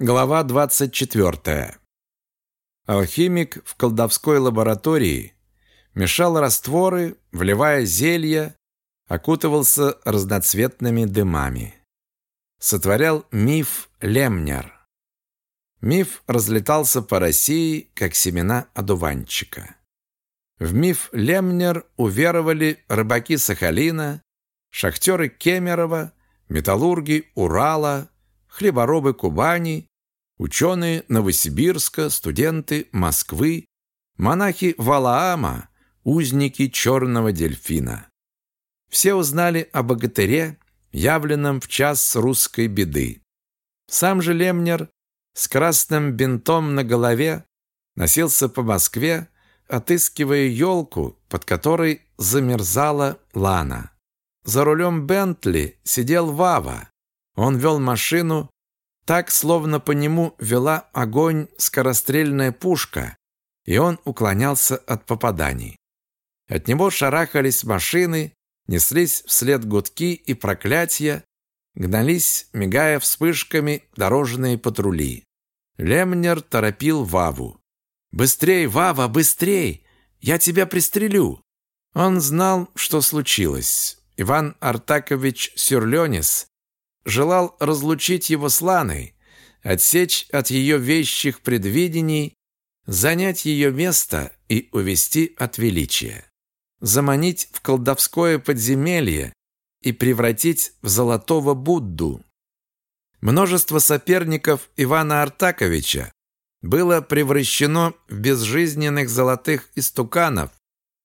Глава 24. Алхимик в колдовской лаборатории мешал растворы, вливая зелья, окутывался разноцветными дымами. Сотворял миф Лемнер. Миф разлетался по России, как семена одуванчика. В миф Лемнер уверовали рыбаки Сахалина, шахтеры Кемерово, металлурги Урала, хлеборобы Кубани, ученые Новосибирска, студенты Москвы, монахи Валаама, узники черного дельфина. Все узнали о богатыре, явленном в час русской беды. Сам же Лемнер с красным бинтом на голове носился по Москве, отыскивая елку, под которой замерзала Лана. За рулем Бентли сидел Вава. Он вел машину так, словно по нему вела огонь скорострельная пушка, и он уклонялся от попаданий. От него шарахались машины, неслись вслед гудки и проклятия, гнались, мигая вспышками, дорожные патрули. Лемнер торопил Ваву. «Быстрей, Вава, быстрей! Я тебя пристрелю!» Он знал, что случилось. Иван Артакович Сюрленис желал разлучить его с Ланой, отсечь от ее вещих предвидений, занять ее место и увести от величия, заманить в колдовское подземелье и превратить в золотого Будду. Множество соперников Ивана Артаковича было превращено в безжизненных золотых истуканов,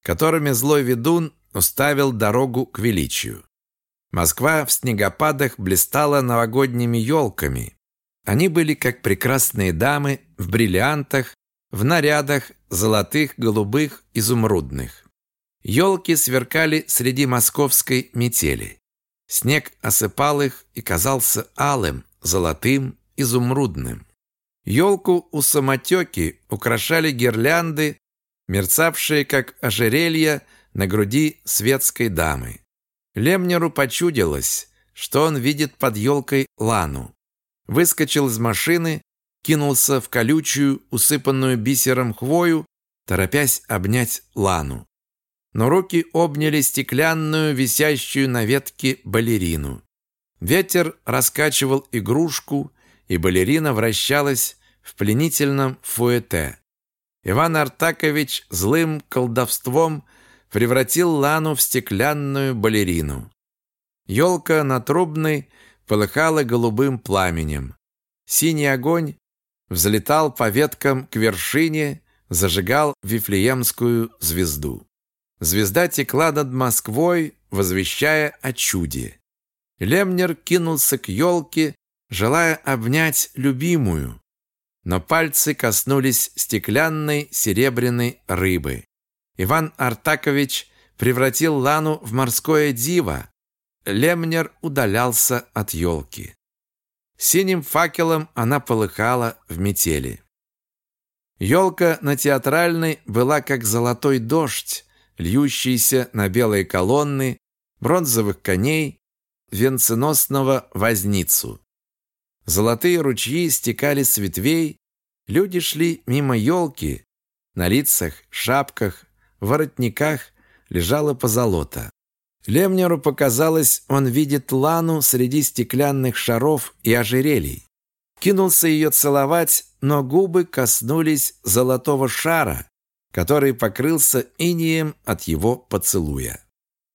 которыми злой ведун уставил дорогу к величию. Москва в снегопадах блистала новогодними елками. Они были как прекрасные дамы в бриллиантах, в нарядах золотых, голубых, изумрудных. Елки сверкали среди московской метели. Снег осыпал их и казался алым, золотым, изумрудным. Елку у самотеки украшали гирлянды, мерцавшие, как ожерелья на груди светской дамы. Лемнеру почудилось, что он видит под елкой Лану. Выскочил из машины, кинулся в колючую, усыпанную бисером хвою, торопясь обнять Лану. Но руки обняли стеклянную, висящую на ветке балерину. Ветер раскачивал игрушку, и балерина вращалась в пленительном фуэте. Иван Артакович злым колдовством превратил Лану в стеклянную балерину. Елка на трубной полыхала голубым пламенем. Синий огонь взлетал по веткам к вершине, зажигал Вифлеемскую звезду. Звезда текла над Москвой, возвещая о чуде. Лемнер кинулся к елке, желая обнять любимую, но пальцы коснулись стеклянной серебряной рыбы. Иван Артакович превратил Лану в морское диво. Лемнер удалялся от елки. Синим факелом она полыхала в метели. Елка на театральной была как золотой дождь, льющийся на белые колонны, бронзовых коней, венценосного возницу. Золотые ручьи стекали с ветвей, люди шли мимо елки, на лицах, шапках, воротниках лежало позолота. Лемнеру показалось, он видит Лану среди стеклянных шаров и ожерелий. Кинулся ее целовать, но губы коснулись золотого шара, который покрылся инием от его поцелуя.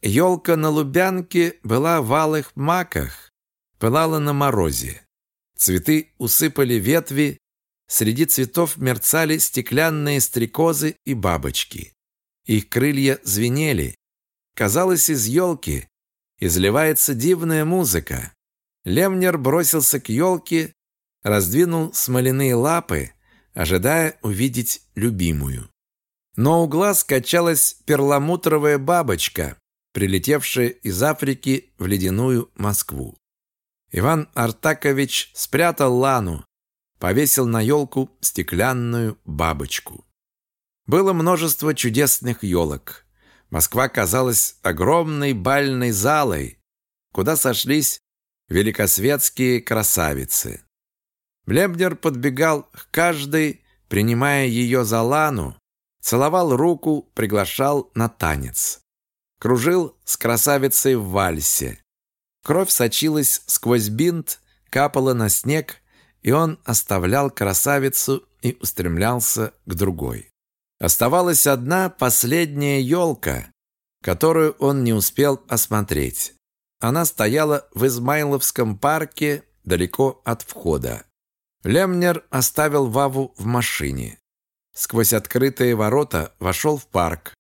Елка на Лубянке была в алых маках, пылала на морозе. Цветы усыпали ветви, среди цветов мерцали стеклянные стрекозы и бабочки. Их крылья звенели. Казалось, из елки изливается дивная музыка. Лемнер бросился к елке, раздвинул смоляные лапы, ожидая увидеть любимую. Но у глаз качалась перламутровая бабочка, прилетевшая из Африки в ледяную Москву. Иван Артакович спрятал лану, повесил на елку стеклянную бабочку. Было множество чудесных елок. Москва казалась огромной бальной залой, куда сошлись великосветские красавицы. Блебнер подбегал к каждой, принимая ее за Лану, целовал руку, приглашал на танец. Кружил с красавицей в вальсе. Кровь сочилась сквозь бинт, капала на снег, и он оставлял красавицу и устремлялся к другой. Оставалась одна последняя елка, которую он не успел осмотреть. Она стояла в Измайловском парке далеко от входа. Лемнер оставил Ваву в машине. Сквозь открытые ворота вошел в парк.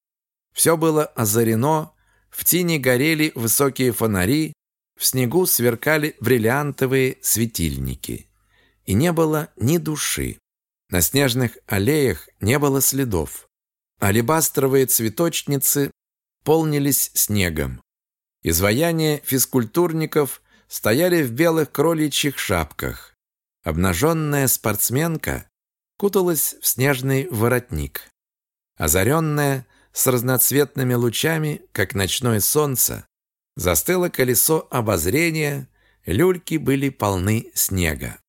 Все было озарено, в тени горели высокие фонари, в снегу сверкали бриллиантовые светильники. И не было ни души. На снежных аллеях не было следов. Алебастровые цветочницы полнились снегом. Изваяния физкультурников стояли в белых кроличьих шапках. Обнаженная спортсменка куталась в снежный воротник. Озаренная с разноцветными лучами, как ночное солнце, застыло колесо обозрения, люльки были полны снега.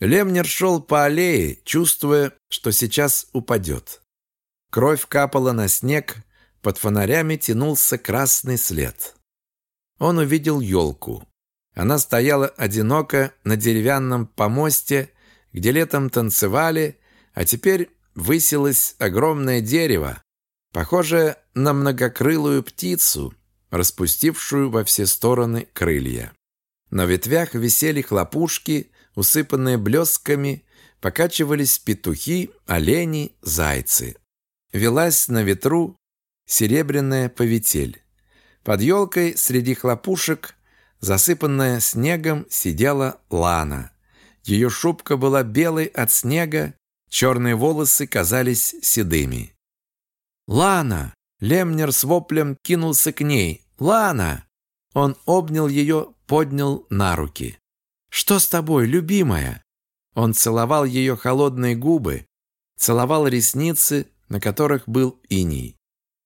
Лемнер шел по аллее, чувствуя, что сейчас упадет. Кровь капала на снег, под фонарями тянулся красный след. Он увидел елку. Она стояла одиноко на деревянном помосте, где летом танцевали, а теперь высилось огромное дерево, похожее на многокрылую птицу, распустившую во все стороны крылья. На ветвях висели хлопушки, усыпанные блесками, покачивались петухи, олени, зайцы. Велась на ветру серебряная повитель. Под елкой среди хлопушек, засыпанная снегом, сидела Лана. Ее шубка была белой от снега, черные волосы казались седыми. «Лана!» Лемнер с воплем кинулся к ней. «Лана!» Он обнял ее, поднял на руки. «Что с тобой, любимая?» Он целовал ее холодные губы, целовал ресницы, на которых был иней.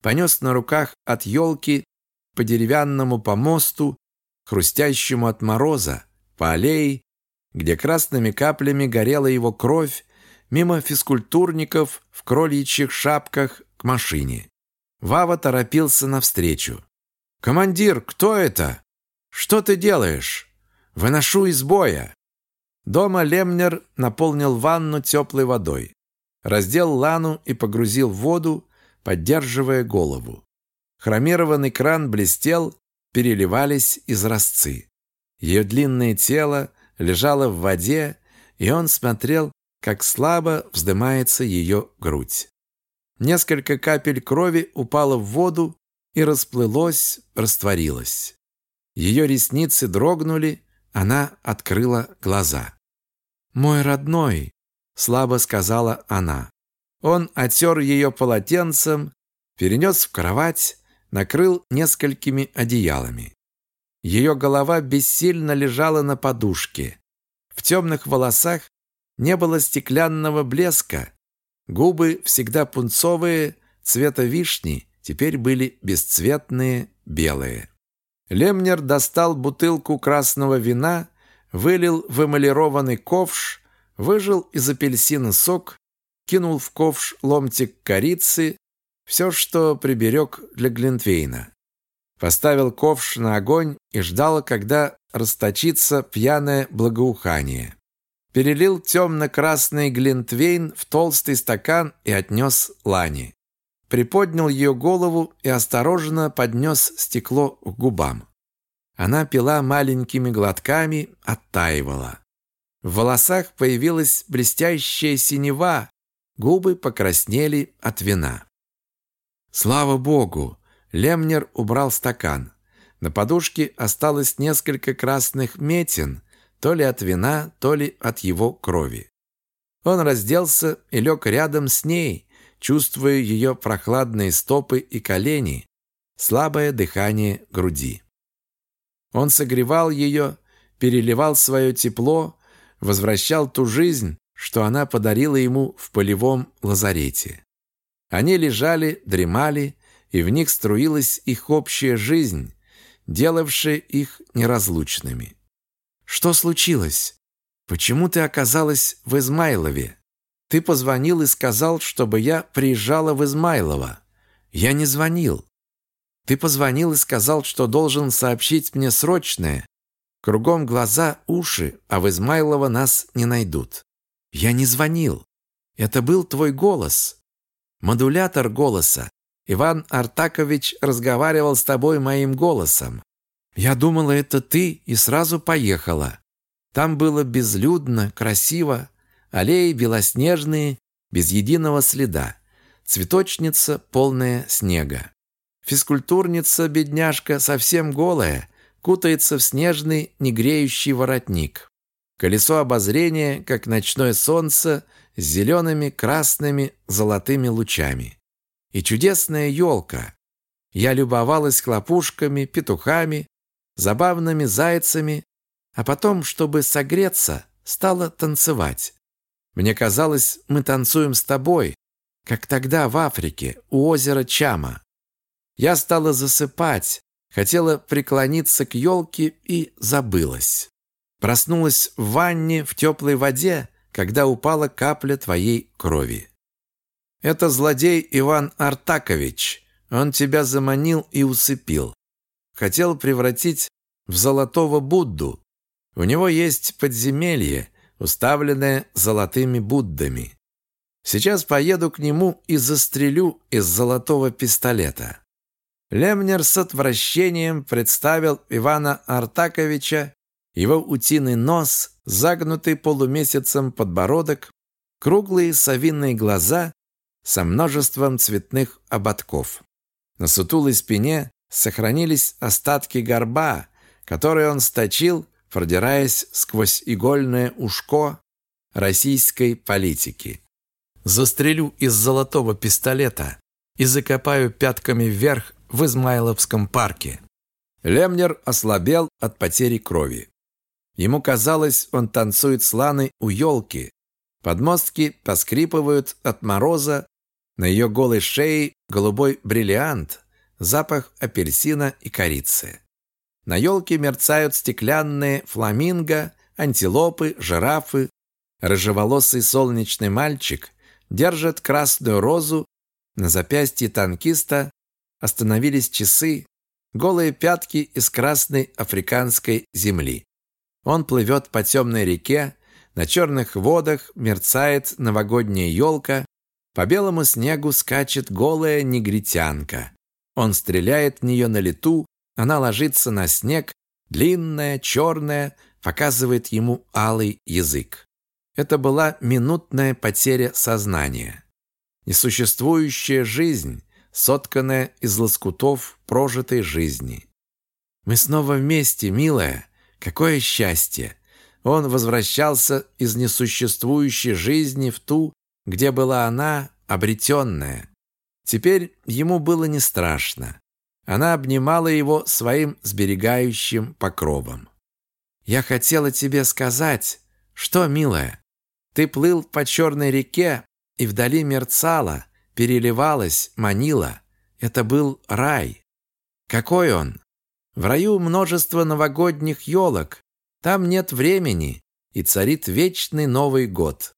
Понес на руках от елки по деревянному помосту, хрустящему от мороза, по аллее, где красными каплями горела его кровь, мимо физкультурников в кроличьих шапках к машине. Вава торопился навстречу. «Командир, кто это? Что ты делаешь? Выношу из боя!» Дома Лемнер наполнил ванну теплой водой, раздел лану и погрузил в воду, поддерживая голову. Хромированный кран блестел, переливались изразцы. Ее длинное тело лежало в воде, и он смотрел, как слабо вздымается ее грудь. Несколько капель крови упало в воду и расплылось, растворилось. Ее ресницы дрогнули, она открыла глаза. «Мой родной», — слабо сказала она. Он отер ее полотенцем, перенес в кровать, накрыл несколькими одеялами. Ее голова бессильно лежала на подушке. В темных волосах не было стеклянного блеска. Губы, всегда пунцовые, цвета вишни, теперь были бесцветные, белые. Лемнер достал бутылку красного вина, вылил в эмалированный ковш, выжил из апельсина сок, кинул в ковш ломтик корицы, все, что приберег для Глинтвейна. Поставил ковш на огонь и ждал, когда расточится пьяное благоухание. Перелил темно-красный глинтвейн в толстый стакан и отнес Лане. Приподнял ее голову и осторожно поднес стекло к губам. Она пила маленькими глотками, оттаивала. В волосах появилась блестящая синева, губы покраснели от вина. Слава богу! Лемнер убрал стакан. На подушке осталось несколько красных метин, то ли от вина, то ли от его крови. Он разделся и лег рядом с ней, чувствуя ее прохладные стопы и колени, слабое дыхание груди. Он согревал ее, переливал свое тепло, возвращал ту жизнь, что она подарила ему в полевом лазарете. Они лежали, дремали, и в них струилась их общая жизнь, делавшая их неразлучными. Что случилось? Почему ты оказалась в Измайлове? Ты позвонил и сказал, чтобы я приезжала в Измайлово. Я не звонил. Ты позвонил и сказал, что должен сообщить мне срочное. Кругом глаза, уши, а в Измайлово нас не найдут. Я не звонил. Это был твой голос. Модулятор голоса. Иван Артакович разговаривал с тобой моим голосом. Я думала, это ты, и сразу поехала. Там было безлюдно, красиво, аллеи белоснежные, без единого следа, цветочница, полная снега. Физкультурница, бедняжка, совсем голая, кутается в снежный, негреющий воротник. Колесо обозрения, как ночное солнце, с зелеными, красными, золотыми лучами. И чудесная елка. Я любовалась хлопушками, петухами, забавными зайцами, а потом, чтобы согреться, стала танцевать. Мне казалось, мы танцуем с тобой, как тогда в Африке, у озера Чама. Я стала засыпать, хотела преклониться к елке и забылась. Проснулась в ванне в теплой воде, когда упала капля твоей крови. Это злодей Иван Артакович. Он тебя заманил и усыпил. Хотел превратить в золотого Будду. У него есть подземелье, уставленное золотыми Буддами. Сейчас поеду к нему и застрелю из золотого пистолета. Лемнер с отвращением представил Ивана Артаковича, его утиный нос, загнутый полумесяцем подбородок, круглые совиные глаза со множеством цветных ободков. На сутулой спине сохранились остатки горба, который он сточил, продираясь сквозь игольное ушко российской политики. Застрелю из золотого пистолета и закопаю пятками вверх в Измайловском парке. Лемнер ослабел от потери крови. Ему казалось, он танцует с Ланой у елки. Подмостки поскрипывают от мороза, на ее голой шее голубой бриллиант, запах апельсина и корицы. На елке мерцают стеклянные фламинго, антилопы, жирафы. Рыжеволосый солнечный мальчик держит красную розу. На запястье танкиста остановились часы, голые пятки из красной африканской земли. Он плывет по темной реке, на черных водах мерцает новогодняя елка, по белому снегу скачет голая негритянка. Он стреляет в нее на лету, она ложится на снег, длинная, черная, показывает ему алый язык. Это была минутная потеря сознания. Несуществующая жизнь, сотканная из лоскутов прожитой жизни. «Мы снова вместе, милая! Какое счастье!» Он возвращался из несуществующей жизни в ту, где была она, обретенная. Теперь ему было не страшно. Она обнимала его своим сберегающим покровом. «Я хотела тебе сказать, что, милая, ты плыл по черной реке, и вдали мерцала, переливалась, манила. Это был рай. Какой он? В раю множество новогодних елок. Там нет времени, и царит вечный Новый год.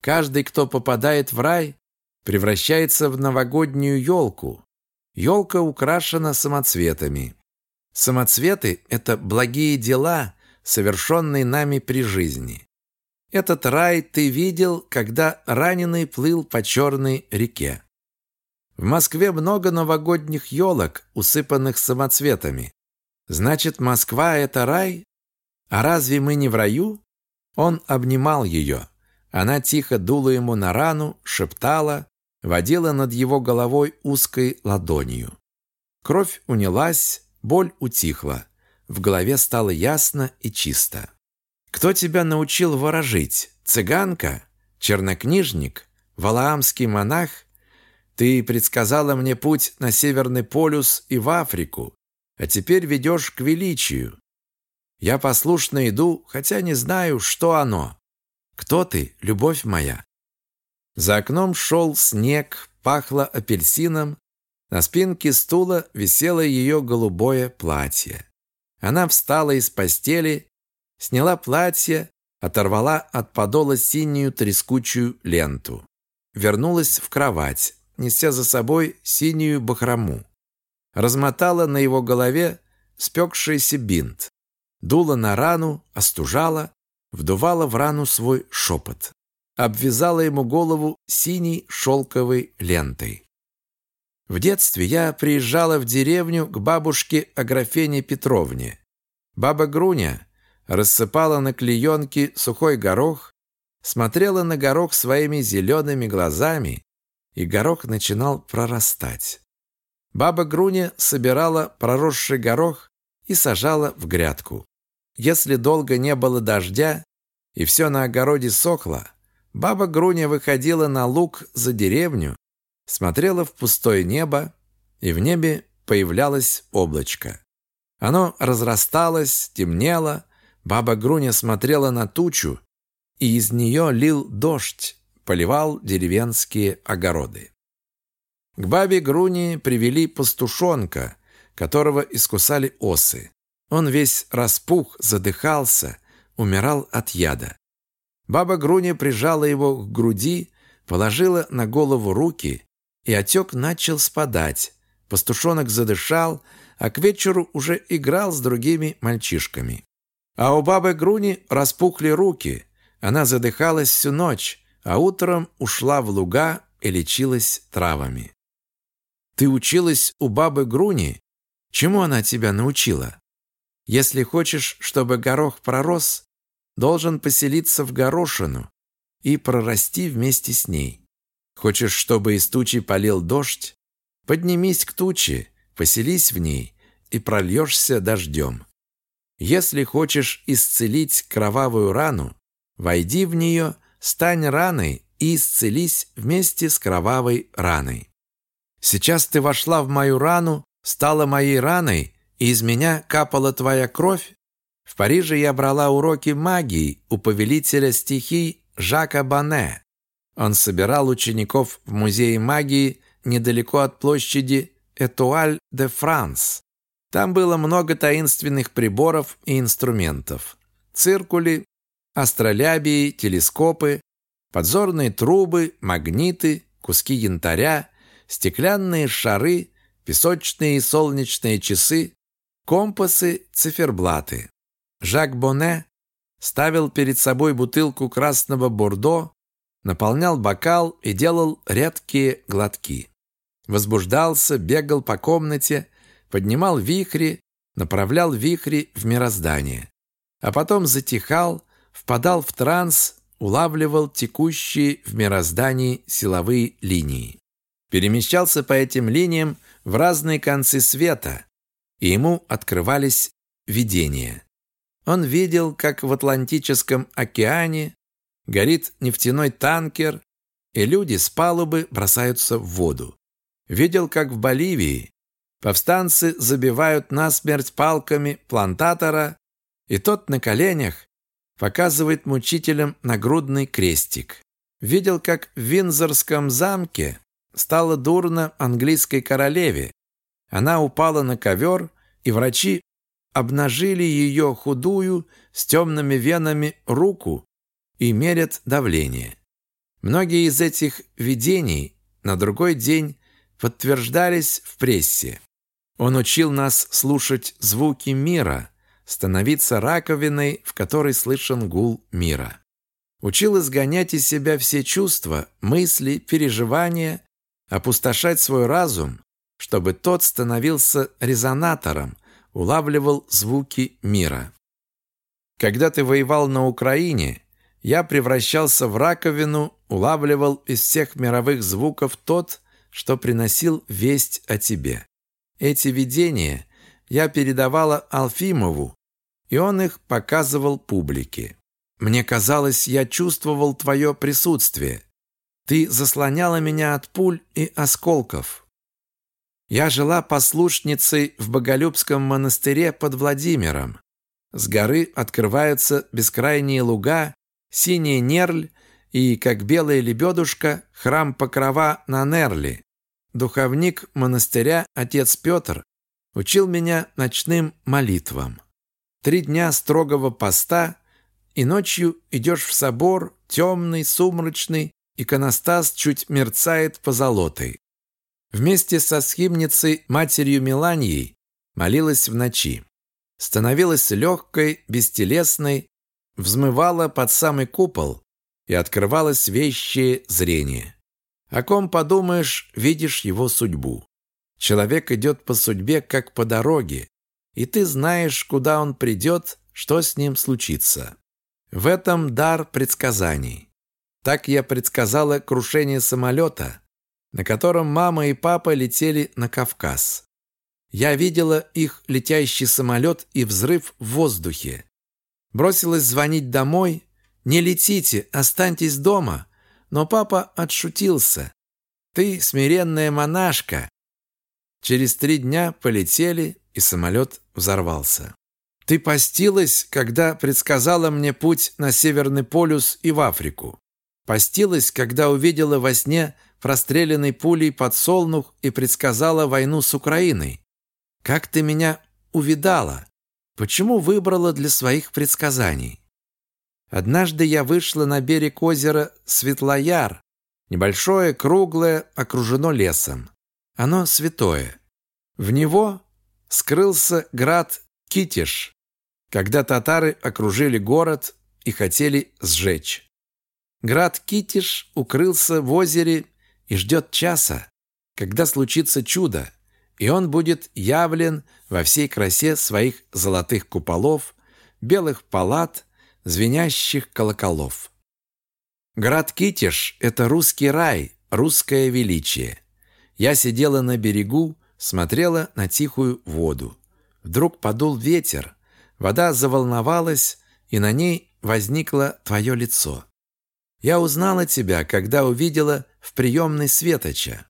Каждый, кто попадает в рай, превращается в новогоднюю елку. Елка украшена самоцветами. Самоцветы – это благие дела, совершенные нами при жизни. Этот рай ты видел, когда раненый плыл по черной реке. В Москве много новогодних елок, усыпанных самоцветами. Значит, Москва – это рай? А разве мы не в раю? Он обнимал ее. Она тихо дула ему на рану, шептала, водила над его головой узкой ладонью. Кровь унялась, боль утихла. В голове стало ясно и чисто. «Кто тебя научил ворожить? Цыганка? Чернокнижник? Валаамский монах? Ты предсказала мне путь на Северный полюс и в Африку, а теперь ведешь к величию. Я послушно иду, хотя не знаю, что оно. Кто ты, любовь моя?» За окном шел снег, пахло апельсином. На спинке стула висело ее голубое платье. Она встала из постели, сняла платье, оторвала от подола синюю трескучую ленту. Вернулась в кровать, неся за собой синюю бахрому. Размотала на его голове спекшийся бинт. Дула на рану, остужала, вдувала в рану свой шепот. Обвязала ему голову синей шелковой лентой. В детстве я приезжала в деревню к бабушке Аграфене Петровне. Баба Груня рассыпала на клеенке сухой горох, смотрела на горох своими зелеными глазами, и горох начинал прорастать. Баба Груня собирала проросший горох и сажала в грядку. Если долго не было дождя, и все на огороде сохло, баба Груня выходила на луг за деревню, смотрела в пустое небо, и в небе появлялось облачко. Оно разрасталось, темнело, баба Груня смотрела на тучу, и из нее лил дождь, поливал деревенские огороды. К бабе Груни привели пастушонка, которого искусали осы. Он весь распух, задыхался, умирал от яда. Баба Груня прижала его к груди, положила на голову руки, и отек начал спадать. Пастушонок задышал, а к вечеру уже играл с другими мальчишками. А у бабы Груни распухли руки. Она задыхалась всю ночь, а утром ушла в луга и лечилась травами. «Ты училась у бабы Груни?» Чему она тебя научила? Если хочешь, чтобы горох пророс, должен поселиться в горошину и прорасти вместе с ней. Хочешь, чтобы из тучи полил дождь? Поднимись к туче, поселись в ней и прольешься дождем. Если хочешь исцелить кровавую рану, войди в нее, стань раной и исцелись вместе с кровавой раной. Сейчас ты вошла в мою рану стала моей раной, и из меня капала твоя кровь? В Париже я брала уроки магии у повелителя стихий Жака Бане. Он собирал учеников в музее магии недалеко от площади Этуаль де Франс. Там было много таинственных приборов и инструментов. Циркули, астролябии, телескопы, подзорные трубы, магниты, куски янтаря, стеклянные шары песочные и солнечные часы, компасы, циферблаты. Жак Боне ставил перед собой бутылку красного бордо, наполнял бокал и делал редкие глотки. Возбуждался, бегал по комнате, поднимал вихри, направлял вихри в мироздание. А потом затихал, впадал в транс, улавливал текущие в мироздании силовые линии. Перемещался по этим линиям в разные концы света, и ему открывались видения. Он видел, как в Атлантическом океане горит нефтяной танкер, и люди с палубы бросаются в воду. Видел, как в Боливии повстанцы забивают насмерть палками плантатора, и тот на коленях показывает мучителям нагрудный крестик. Видел, как в Винзорском замке Стало дурно английской королеве. Она упала на ковер, и врачи обнажили ее худую с темными венами руку и мерят давление. Многие из этих видений на другой день подтверждались в прессе. Он учил нас слушать звуки мира, становиться раковиной, в которой слышен гул мира. Учил изгонять из себя все чувства, мысли, переживания опустошать свой разум, чтобы тот становился резонатором, улавливал звуки мира. Когда ты воевал на Украине, я превращался в раковину, улавливал из всех мировых звуков тот, что приносил весть о тебе. Эти видения я передавала Алфимову, и он их показывал публике. Мне казалось, я чувствовал твое присутствие, ты заслоняла меня от пуль и осколков. Я жила послушницей в Боголюбском монастыре под Владимиром. С горы открываются бескрайние луга, синяя нерль и, как белая лебедушка, храм Покрова на Нерли. Духовник монастыря, отец Петр, учил меня ночным молитвам. Три дня строгого поста и ночью идешь в собор, темный, сумрачный, иконостас чуть мерцает позолотой. Вместе со схимницей матерью Меланьей молилась в ночи. Становилась легкой, бестелесной, взмывала под самый купол и открывалось вещее зрение. О ком подумаешь, видишь его судьбу. Человек идет по судьбе, как по дороге, и ты знаешь, куда он придет, что с ним случится. В этом дар предсказаний. Так я предсказала крушение самолета, на котором мама и папа летели на Кавказ. Я видела их летящий самолет и взрыв в воздухе. Бросилась звонить домой. «Не летите, останьтесь дома». Но папа отшутился. «Ты смиренная монашка». Через три дня полетели, и самолет взорвался. Ты постилась, когда предсказала мне путь на Северный полюс и в Африку. Постилась, когда увидела во сне простреленный пулей подсолнух и предсказала войну с Украиной. Как ты меня увидала? Почему выбрала для своих предсказаний? Однажды я вышла на берег озера Светлояр. Небольшое, круглое, окружено лесом. Оно святое. В него скрылся град Китиш, когда татары окружили город и хотели сжечь. Град Китиш укрылся в озере и ждет часа, когда случится чудо, и он будет явлен во всей красе своих золотых куполов, белых палат, звенящих колоколов. Град Китиш – это русский рай, русское величие. Я сидела на берегу, смотрела на тихую воду. Вдруг подул ветер, вода заволновалась, и на ней возникло твое лицо. Я узнала тебя, когда увидела в приемной Светоча.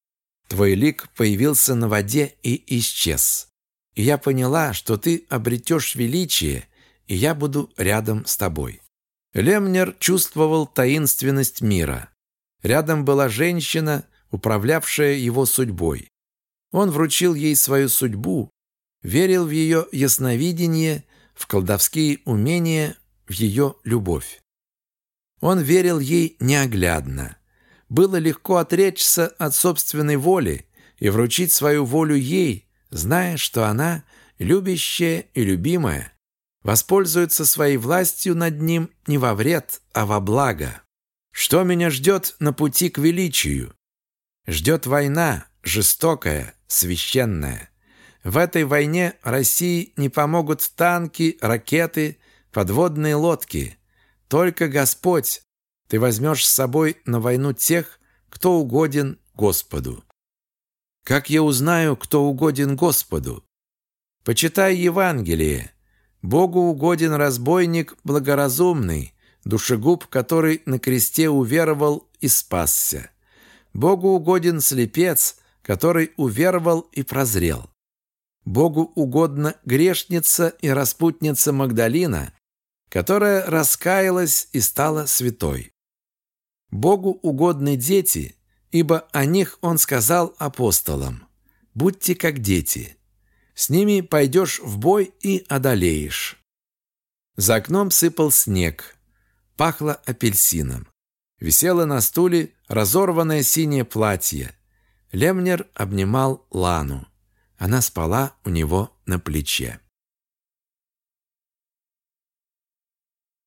Твой лик появился на воде и исчез. И я поняла, что ты обретешь величие, и я буду рядом с тобой. Лемнер чувствовал таинственность мира. Рядом была женщина, управлявшая его судьбой. Он вручил ей свою судьбу, верил в ее ясновидение, в колдовские умения, в ее любовь. Он верил ей неоглядно. Было легко отречься от собственной воли и вручить свою волю ей, зная, что она, любящая и любимая, воспользуется своей властью над ним не во вред, а во благо. Что меня ждет на пути к величию? Ждет война, жестокая, священная. В этой войне России не помогут танки, ракеты, подводные лодки. Только Господь ты возьмешь с собой на войну тех, кто угоден Господу. Как я узнаю, кто угоден Господу? Почитай Евангелие. Богу угоден разбойник благоразумный, душегуб, который на кресте уверовал и спасся. Богу угоден слепец, который уверовал и прозрел. Богу угодна грешница и распутница Магдалина, которая раскаялась и стала святой. Богу угодны дети, ибо о них он сказал апостолам, «Будьте как дети, с ними пойдешь в бой и одолеешь». За окном сыпал снег, пахло апельсином. Висело на стуле разорванное синее платье. Лемнер обнимал Лану. Она спала у него на плече.